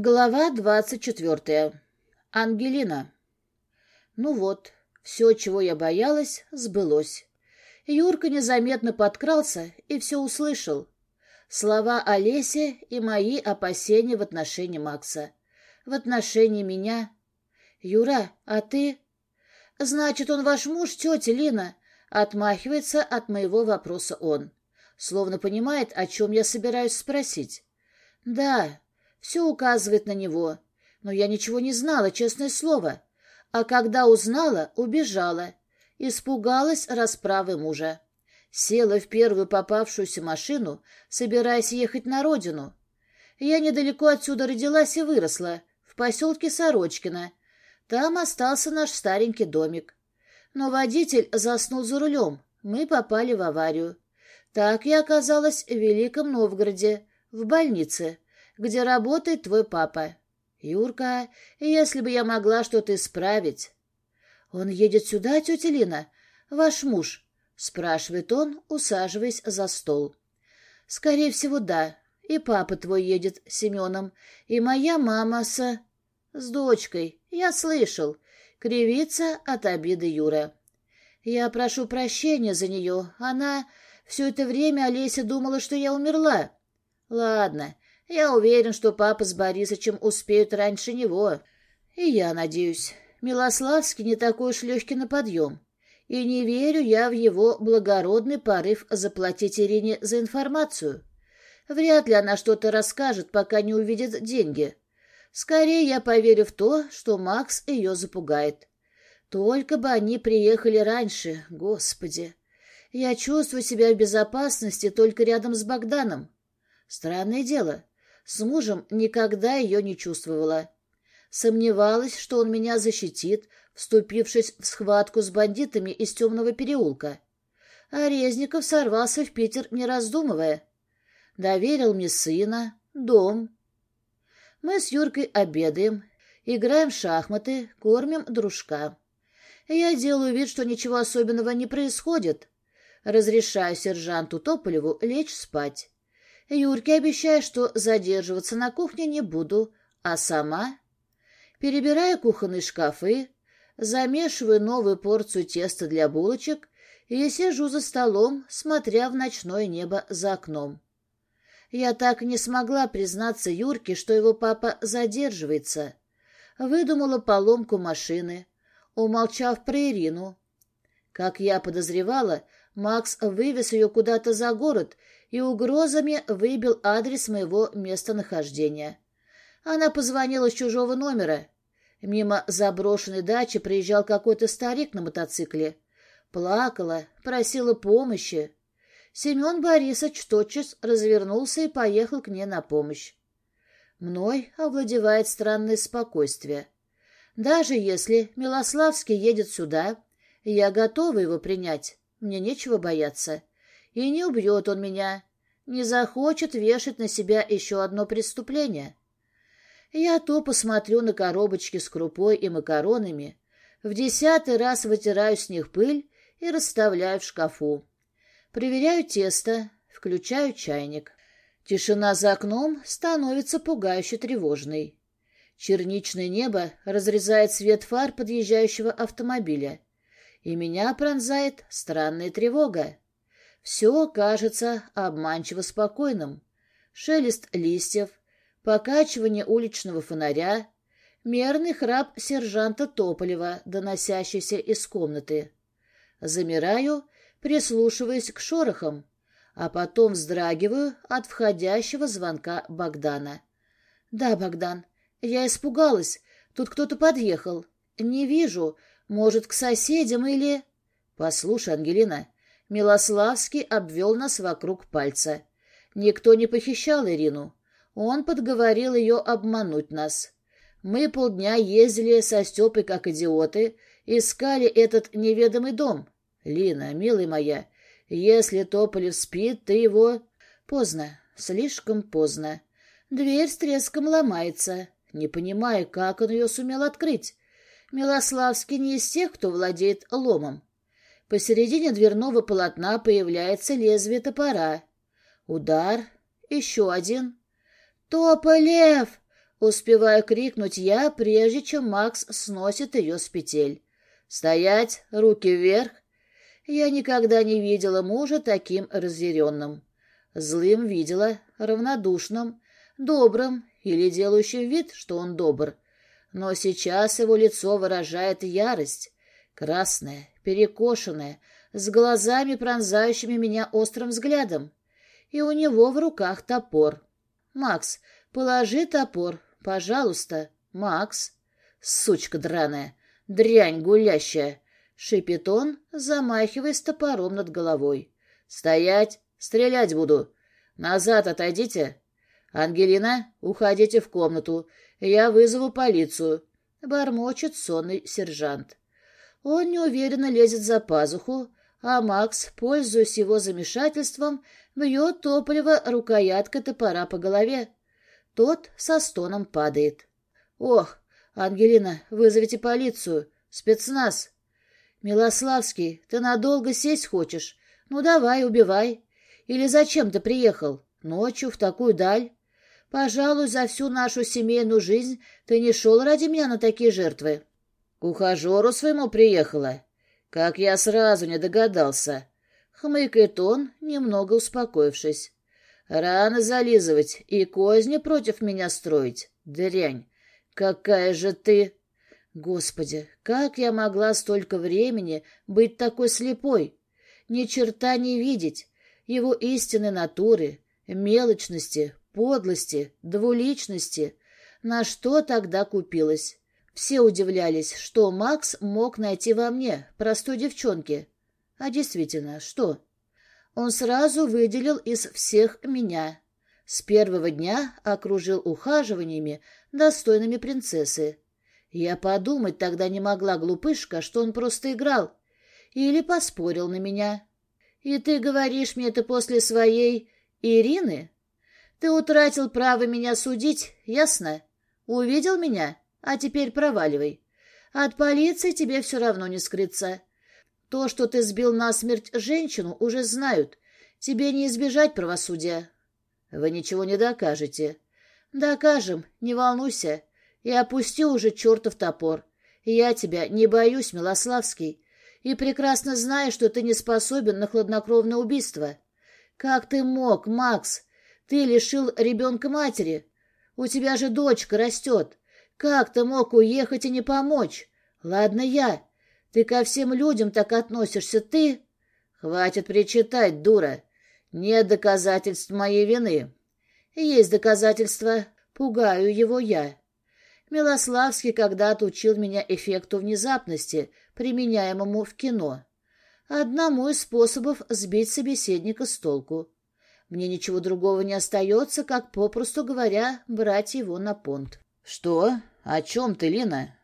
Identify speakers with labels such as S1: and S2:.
S1: Глава двадцать четвертая. Ангелина. Ну вот, все, чего я боялась, сбылось. Юрка незаметно подкрался и все услышал. Слова Олеси и мои опасения в отношении Макса. В отношении меня. «Юра, а ты?» «Значит, он ваш муж, тетя Лина?» Отмахивается от моего вопроса он. Словно понимает, о чем я собираюсь спросить. «Да, все указывает на него. Но я ничего не знала, честное слово. А когда узнала, убежала. Испугалась расправы мужа. Села в первую попавшуюся машину, собираясь ехать на родину. Я недалеко отсюда родилась и выросла, в поселке Сорочкино. Там остался наш старенький домик. Но водитель заснул за рулем. Мы попали в аварию. Так я оказалась в Великом Новгороде, в больнице где работает твой папа. Юрка, если бы я могла что-то исправить. Он едет сюда, тетя Лина? Ваш муж? Спрашивает он, усаживаясь за стол. Скорее всего, да. И папа твой едет с Семеном, и моя мама с... С дочкой. Я слышал. Кривится от обиды Юра. Я прошу прощения за нее. Она... Все это время Олеся думала, что я умерла. Ладно, я уверен, что папа с Борисычем успеют раньше него. И я надеюсь. Милославский не такой уж легкий на подъем. И не верю я в его благородный порыв заплатить Ирине за информацию. Вряд ли она что-то расскажет, пока не увидит деньги. Скорее я поверю в то, что Макс ее запугает. Только бы они приехали раньше, господи. Я чувствую себя в безопасности только рядом с Богданом. Странное дело. С мужем никогда ее не чувствовала. Сомневалась, что он меня защитит, вступившись в схватку с бандитами из темного переулка. А Резников сорвался в Питер, не раздумывая. Доверил мне сына, дом. Мы с Юркой обедаем, играем в шахматы, кормим дружка. Я делаю вид, что ничего особенного не происходит. Разрешаю сержанту Тополеву лечь спать. Юрке обещаю, что задерживаться на кухне не буду, а сама... Перебираю кухонные шкафы, замешиваю новую порцию теста для булочек и сижу за столом, смотря в ночное небо за окном. Я так не смогла признаться Юрке, что его папа задерживается. Выдумала поломку машины, умолчав про Ирину. Как я подозревала, Макс вывез ее куда-то за город и угрозами выбил адрес моего местонахождения. Она позвонила с чужого номера. Мимо заброшенной дачи приезжал какой-то старик на мотоцикле. Плакала, просила помощи. Семен Борисович тотчас развернулся и поехал к ней на помощь. Мной овладевает странное спокойствие. Даже если Милославский едет сюда, я готова его принять, мне нечего бояться. И не убьет он меня, не захочет вешать на себя еще одно преступление. Я то посмотрю на коробочки с крупой и макаронами, в десятый раз вытираю с них пыль и расставляю в шкафу. Проверяю тесто, включаю чайник. Тишина за окном становится пугающе тревожной. Черничное небо разрезает свет фар подъезжающего автомобиля, и меня пронзает странная тревога. Все кажется обманчиво спокойным. Шелест листьев, покачивание уличного фонаря, мерный храп сержанта Тополева, доносящийся из комнаты. Замираю, прислушиваясь к шорохам, а потом вздрагиваю от входящего звонка Богдана. «Да, Богдан, я испугалась. Тут кто-то подъехал. Не вижу. Может, к соседям или...» «Послушай, Ангелина, Милославский обвел нас вокруг пальца. Никто не похищал Ирину. Он подговорил ее обмануть нас. Мы полдня ездили со Степой как идиоты, искали этот неведомый дом. Лина, милая моя, если Тополев спит, ты его... Поздно, слишком поздно. Дверь с треском ломается. Не понимаю, как он ее сумел открыть. Милославский не из тех, кто владеет ломом. Посередине дверного полотна появляется лезвие топора. Удар. Еще один. «Тополев!» — Успеваю крикнуть я, прежде чем Макс сносит ее с петель. «Стоять! Руки вверх!» Я никогда не видела мужа таким разъяренным. Злым видела, равнодушным, добрым или делающим вид, что он добр. Но сейчас его лицо выражает ярость, красное, перекошенное, с глазами, пронзающими меня острым взглядом. И у него в руках топор. «Макс, положи топор, пожалуйста, Макс!» «Сучка драная, дрянь гулящая!» — шипит он, замахиваясь топором над головой. «Стоять! Стрелять буду! Назад отойдите! Ангелина, уходите в комнату, я вызову полицию!» — бормочет сонный сержант. Он неуверенно лезет за пазуху, а Макс, пользуясь его замешательством, бьет топливо рукояткой топора по голове. Тот со стоном падает. «Ох, Ангелина, вызовите полицию! Спецназ!» «Милославский, ты надолго сесть хочешь? Ну давай, убивай. Или зачем ты приехал? Ночью, в такую даль? Пожалуй, за всю нашу семейную жизнь ты не шел ради меня на такие жертвы». «К ухажеру своему приехала. Как я сразу не догадался!» Хмыкает он, немного успокоившись. «Рано зализывать и козни против меня строить. Дрянь! Какая же ты...» Господи, как я могла столько времени быть такой слепой? Ни черта не видеть его истинной натуры, мелочности, подлости, двуличности. На что тогда купилась? Все удивлялись, что Макс мог найти во мне, простой девчонке. А действительно, что? Он сразу выделил из всех меня. С первого дня окружил ухаживаниями, достойными принцессы. Я подумать тогда не могла, глупышка, что он просто играл. Или поспорил на меня. И ты говоришь мне это после своей Ирины? Ты утратил право меня судить, ясно? Увидел меня? А теперь проваливай. От полиции тебе все равно не скрыться. То, что ты сбил насмерть женщину, уже знают. Тебе не избежать правосудия. Вы ничего не докажете. Докажем, не волнуйся. И опусти уже чертов топор. Я тебя не боюсь, Милославский, и прекрасно знаю, что ты не способен на хладнокровное убийство. Как ты мог, Макс? Ты лишил ребенка матери. У тебя же дочка растет. Как ты мог уехать и не помочь? Ладно я. Ты ко всем людям так относишься, ты... Хватит причитать, дура. Нет доказательств моей вины. Есть доказательства. Пугаю его я. Милославский когда-то учил меня эффекту внезапности, применяемому в кино. Одному из способов сбить собеседника с толку. Мне ничего другого не остается, как, попросту говоря, брать его на понт. «Что? О чем ты, Лина?